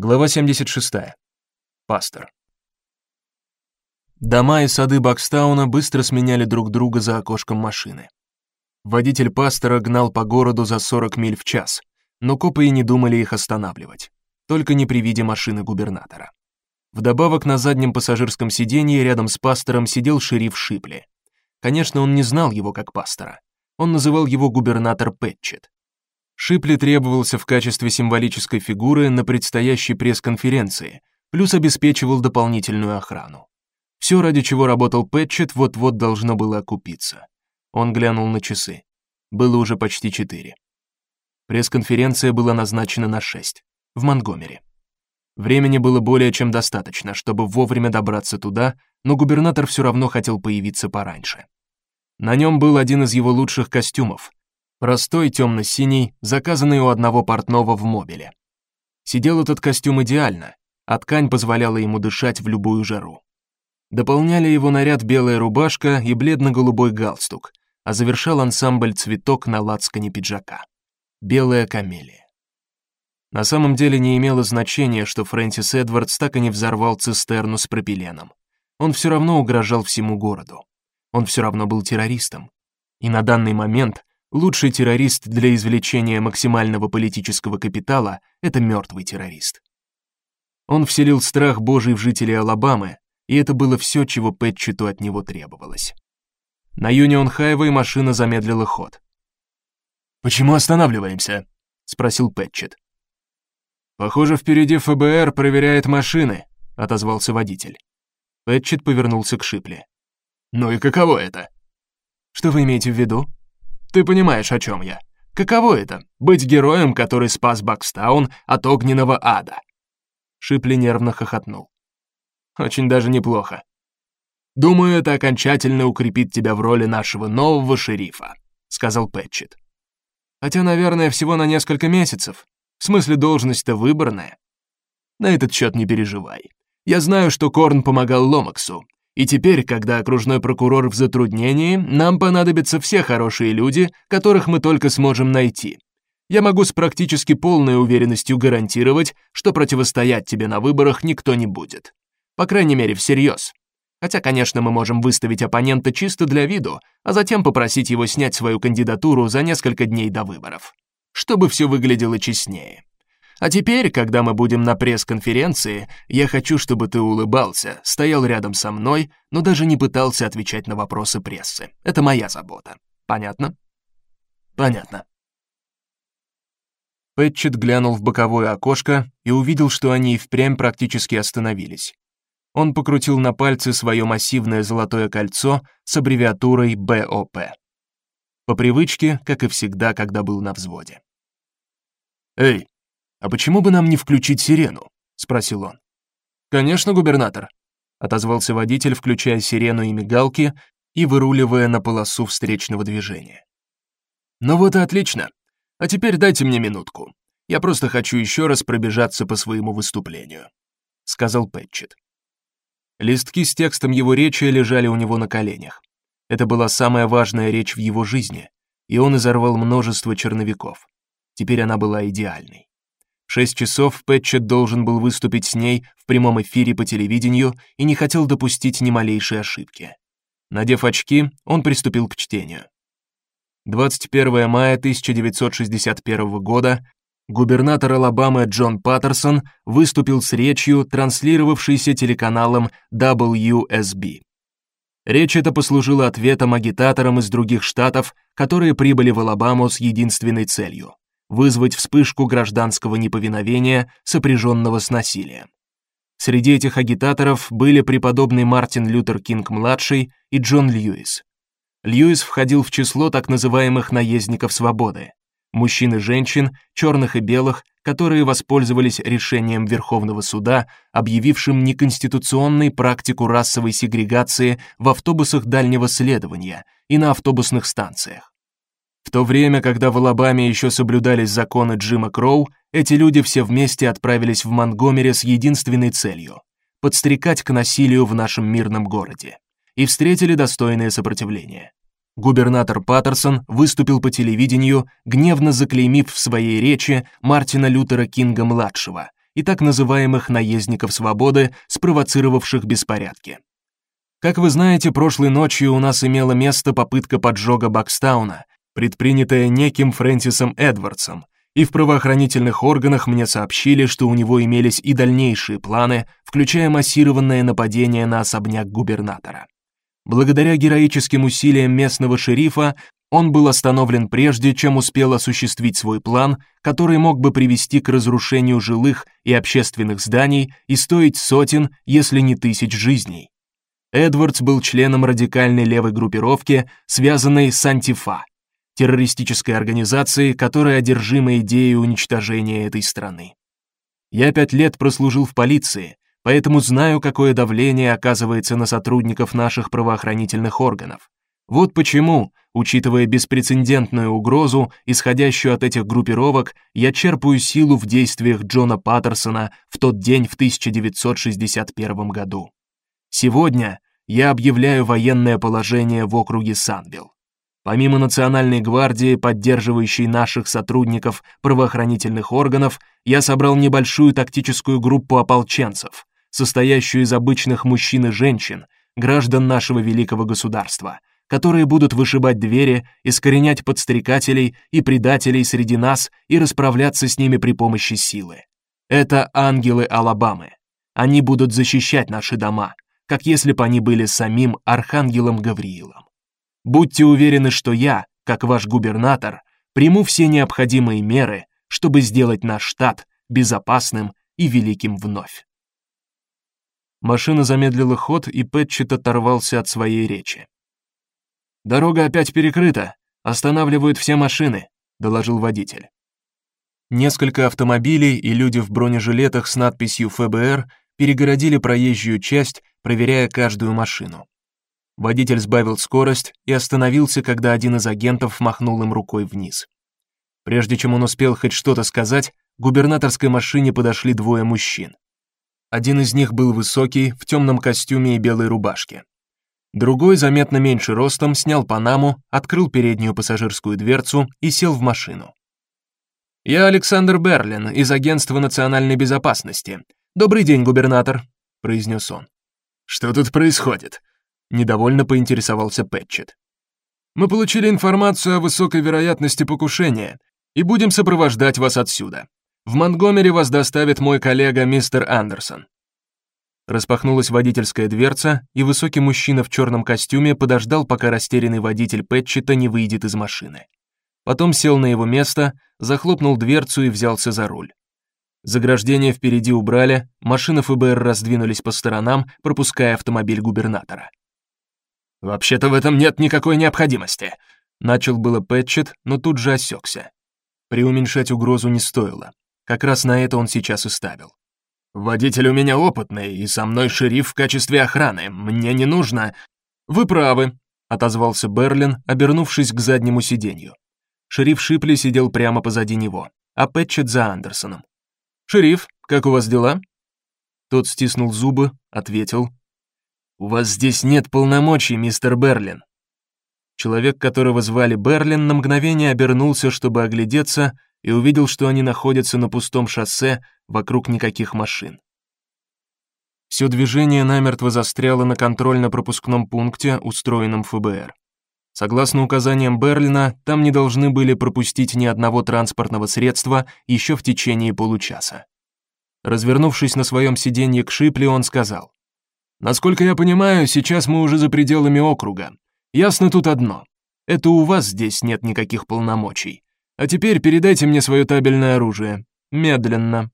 Глава 76. Пастор. Дома и сады Бакстауна быстро сменяли друг друга за окошком машины. Водитель пастора гнал по городу за 40 миль в час, но копы и не думали их останавливать, только не при виде машины губернатора. Вдобавок на заднем пассажирском сиденье рядом с пастором сидел шериф Шипли. Конечно, он не знал его как пастора. Он называл его губернатор Пэтчет. Шипли требовался в качестве символической фигуры на предстоящей пресс-конференции, плюс обеспечивал дополнительную охрану. Все, ради чего работал Пэтчет, вот-вот должно было окупиться. Он глянул на часы. Было уже почти четыре. Пресс-конференция была назначена на шесть в Монгомери. Времени было более чем достаточно, чтобы вовремя добраться туда, но губернатор все равно хотел появиться пораньше. На нем был один из его лучших костюмов, Простой темно-синий, заказанный у одного портного в мобиле. Сидел этот костюм идеально, а ткань позволяла ему дышать в любую жару. Дополняли его наряд белая рубашка и бледно-голубой галстук, а завершал ансамбль цветок на лацкане пиджака. Белая камелия. На самом деле не имело значения, что Фрэнсис Эдвардс так и не взорвал цистерну с пропиленом. Он все равно угрожал всему городу. Он все равно был террористом. И на данный момент Лучший террорист для извлечения максимального политического капитала это мертвый террорист. Он вселил страх Божий в жителей Алабамы, и это было все, чего Пэтчету от него требовалось. На Юнион Хайвей машина замедлила ход. Почему останавливаемся? спросил Пэтчет. Похоже, впереди ФБР проверяет машины, отозвался водитель. Пэтчет повернулся к Шипли. Ну и каково это? Что вы имеете в виду? Ты понимаешь, о чем я. Каково это — быть героем, который спас Бакстаун от огненного ада?» Шипли нервно хохотнул. «Очень даже неплохо. Думаю, это окончательно укрепит тебя в роли нашего нового шерифа», — сказал Пэтчет. «Хотя, наверное, всего на несколько месяцев. В смысле, должность-то выборная. На этот счет не переживай. Я знаю, что Корн помогал Ломаксу, и теперь, когда окружной прокурор в затруднении, нам понадобятся все хорошие люди, которых мы только сможем найти. Я могу с практически полной уверенностью гарантировать, что противостоять тебе на выборах никто не будет. По крайней мере, всерьез. Хотя, конечно, мы можем выставить оппонента чисто для виду, а затем попросить его снять свою кандидатуру за несколько дней до выборов. Чтобы все выглядело честнее. А теперь, когда мы будем на пресс-конференции, я хочу, чтобы ты улыбался, стоял рядом со мной, но даже не пытался отвечать на вопросы прессы. Это моя забота. Понятно? Понятно. Пэтчет глянул в боковое окошко и увидел, что они и впрямь практически остановились. Он покрутил на пальце свое массивное золотое кольцо с аббревиатурой БОП. По привычке, как и всегда, когда был на взводе. «Эй, «А почему бы нам не включить сирену?» — спросил он. «Конечно, губернатор», — отозвался водитель, включая сирену и мигалки и выруливая на полосу встречного движения. «Ну вот и отлично. А теперь дайте мне минутку. Я просто хочу еще раз пробежаться по своему выступлению», — сказал Пэтчет. Листки с текстом его речи лежали у него на коленях. Это была самая важная речь в его жизни, и он изорвал множество черновиков. Теперь она была идеальной. Шесть часов Пэтчет должен был выступить с ней в прямом эфире по телевидению и не хотел допустить ни малейшей ошибки. Надев очки, он приступил к чтению. 21 мая 1961 года губернатор Алабамы Джон Паттерсон выступил с речью, транслировавшейся телеканалом WSB. Речь эта послужила ответом агитаторам из других штатов, которые прибыли в Алабаму с единственной целью вызвать вспышку гражданского неповиновения, сопряженного с насилием. Среди этих агитаторов были преподобный Мартин Лютер Кинг-младший и Джон Льюис. Льюис входил в число так называемых наездников свободы, мужчин и женщин, черных и белых, которые воспользовались решением Верховного суда, объявившим неконституционной практику расовой сегрегации в автобусах дальнего следования и на автобусных станциях. В то время, когда в Алабаме еще соблюдались законы Джима Кроу, эти люди все вместе отправились в Монтгомери с единственной целью подстрекать к насилию в нашем мирном городе и встретили достойное сопротивление. Губернатор Паттерсон выступил по телевидению, гневно заклеймив в своей речи Мартина Лютера Кинга младшего и так называемых наездников свободы, спровоцировавших беспорядки. Как вы знаете, прошлой ночью у нас имела место попытка поджога Бакстауна, предпринятая неким Фрэнсисом Эдвардсом, и в правоохранительных органах мне сообщили, что у него имелись и дальнейшие планы, включая массированное нападение на особняк губернатора. Благодаря героическим усилиям местного шерифа он был остановлен прежде, чем успел осуществить свой план, который мог бы привести к разрушению жилых и общественных зданий и стоить сотен, если не тысяч жизней. Эдвардс был членом радикальной левой группировки, связанной с Антифа, террористической организацией, которая одержима идеей уничтожения этой страны. Я пять лет прослужил в полиции, поэтому знаю, какое давление оказывается на сотрудников наших правоохранительных органов. Вот почему, учитывая беспрецедентную угрозу, исходящую от этих группировок, я черпаю силу в действиях Джона Паттерсона в тот день в 1961 году. Сегодня я объявляю военное положение в округе Санвилл. Помимо Национальной гвардии, поддерживающей наших сотрудников правоохранительных органов, я собрал небольшую тактическую группу ополченцев, состоящую из обычных мужчин и женщин, граждан нашего великого государства, которые будут вышибать двери, искоренять подстрекателей и предателей среди нас и расправляться с ними при помощи силы. Это ангелы Алабамы. Они будут защищать наши дома, как если бы они были самим архангелом Гавриилом. Будьте уверены, что я, как ваш губернатор, приму все необходимые меры, чтобы сделать наш штат безопасным и великим вновь. Машина замедлила ход, и Пэтчет оторвался от своей речи. Дорога опять перекрыта. Останавливают все машины, доложил водитель. Несколько автомобилей и люди в бронежилетах с надписью ФБР перегородили проезжую часть, проверяя каждую машину. Водитель сбавил скорость и остановился, когда один из агентов махнул им рукой вниз. Прежде чем он успел хоть что-то сказать, к губернаторской машине подошли двое мужчин. Один из них был высокий, в темном костюме и белой рубашке. Другой, заметно меньше ростом, снял панаму, открыл переднюю пассажирскую дверцу и сел в машину. Я Александр Берлин из агентства национальной безопасности. Добрый день, губернатор, произнес он. Что тут происходит? Недовольно поинтересовался Пэтчет. Мы получили информацию о высокой вероятности покушения и будем сопровождать вас отсюда. В Монтгомери вас доставит мой коллега мистер Андерсон. Распахнулась водительская дверца, и высокий мужчина в черном костюме подождал, пока растерянный водитель Пэтчета не выйдет из машины. Потом сел на его место, захлопнул дверцу и взялся за руль. Заграждение впереди убрали, машины ФБР раздвинулись по сторонам, пропуская автомобиль губернатора. Вообще-то в этом нет никакой необходимости, начал было Пэтчет, но тут же осекся. Преуменьшать угрозу не стоило. Как раз на это он сейчас и ставил. Водитель у меня опытный, и со мной шериф в качестве охраны. Мне не нужно. Вы правы, отозвался Берлин, обернувшись к заднему сиденью. Шериф Шипли сидел прямо позади него, а Пэтчет за Андерсоном. Шериф, как у вас дела? Тот стиснул зубы, ответил: У вас здесь нет полномочий, мистер Берлин. Человек, которого звали Берлин, на мгновение обернулся, чтобы оглядеться, и увидел, что они находятся на пустом шоссе, вокруг никаких машин. Все движение намертво застряло на контрольно-пропускном пункте, устроенном ФБР. Согласно указаниям Берлина, там не должны были пропустить ни одного транспортного средства еще в течение получаса. Развернувшись на своем сиденье к Шипли, он сказал: "Насколько я понимаю, сейчас мы уже за пределами округа. Ясно тут одно: это у вас здесь нет никаких полномочий. А теперь передайте мне свое табельное оружие. Медленно.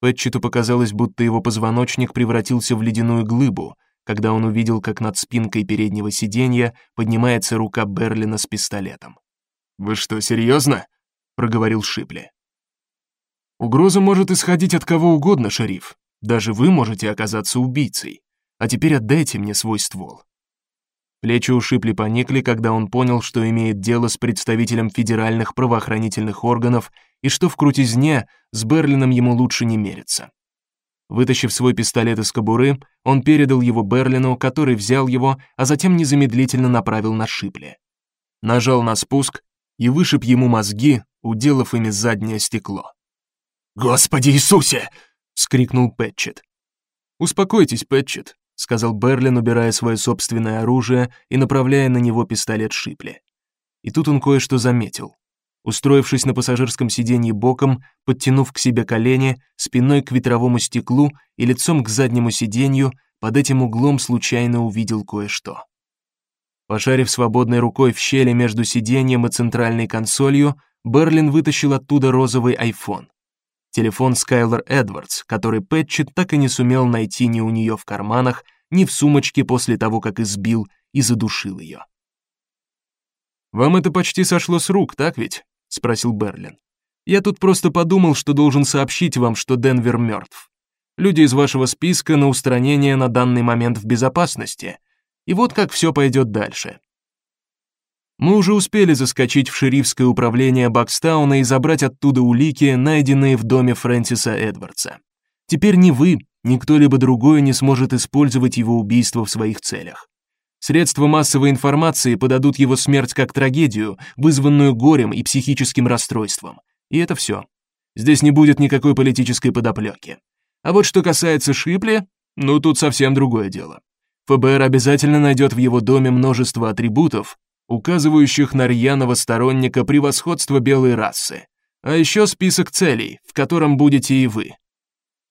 Пэтчету показалось, будто его позвоночник превратился в ледяную глыбу, когда он увидел, как над спинкой переднего сиденья поднимается рука Берлина с пистолетом. Вы что, серьезно? проговорил Шипли. Угроза может исходить от кого угодно, шериф. Даже вы можете оказаться убийцей. А теперь отдайте мне свой ствол. Плечи у Шипли поникли, когда он понял, что имеет дело с представителем федеральных правоохранительных органов и что в крутизне с Берлином ему лучше не мериться. Вытащив свой пистолет из кобуры, он передал его Берлину, который взял его, а затем незамедлительно направил на Шипли. Нажал на спуск и вышиб ему мозги, уделав ими заднее стекло. «Господи Иисусе!» — скрикнул Пэтчет. «Успокойтесь, Пэтчет», — сказал Берлин, убирая свое собственное оружие и направляя на него пистолет Шипли. И тут он кое-что заметил. Устроившись на пассажирском сиденье боком, подтянув к себе колени, спиной к ветровому стеклу и лицом к заднему сиденью, под этим углом случайно увидел кое-что. Пошарив свободной рукой в щели между сиденьем и центральной консолью, Берлин вытащил оттуда розовый iPhone. Телефон Скайлер Эдвардс, который Пэтчет так и не сумел найти ни у нее в карманах, ни в сумочке после того, как избил и задушил ее. «Вам это почти сошло с рук, так ведь?» — спросил Берлин. «Я тут просто подумал, что должен сообщить вам, что Денвер мертв. Люди из вашего списка на устранение на данный момент в безопасности. И вот как все пойдет дальше. Мы уже успели заскочить в шерифское управление Бакстауна и забрать оттуда улики, найденные в доме Фрэнсиса Эдвардса. Теперь ни вы, ни кто-либо другой не сможет использовать его убийство в своих целях. Средства массовой информации подадут его смерть как трагедию, вызванную горем и психическим расстройством. И это все. Здесь не будет никакой политической подоплеки. А вот что касается Шипли, ну тут совсем другое дело. ФБР обязательно найдет в его доме множество атрибутов, указывающих на рьяного сторонника превосходства белой расы, а еще список целей, в котором будете и вы.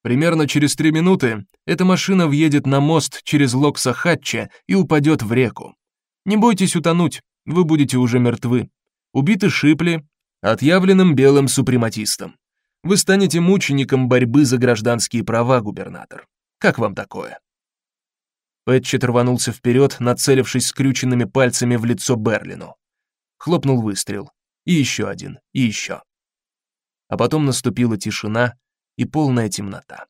Примерно через три минуты эта машина въедет на мост через Локсахатча и упадет в реку. Не бойтесь утонуть, вы будете уже мертвы. Убиты Шипли, отъявленным белым супрематистом. Вы станете мучеником борьбы за гражданские права, губернатор. Как вам такое? Пэтчет рванулся вперед, нацелившись скрюченными пальцами в лицо Берлину. Хлопнул выстрел. И еще один, и еще. А потом наступила тишина, и полная темнота.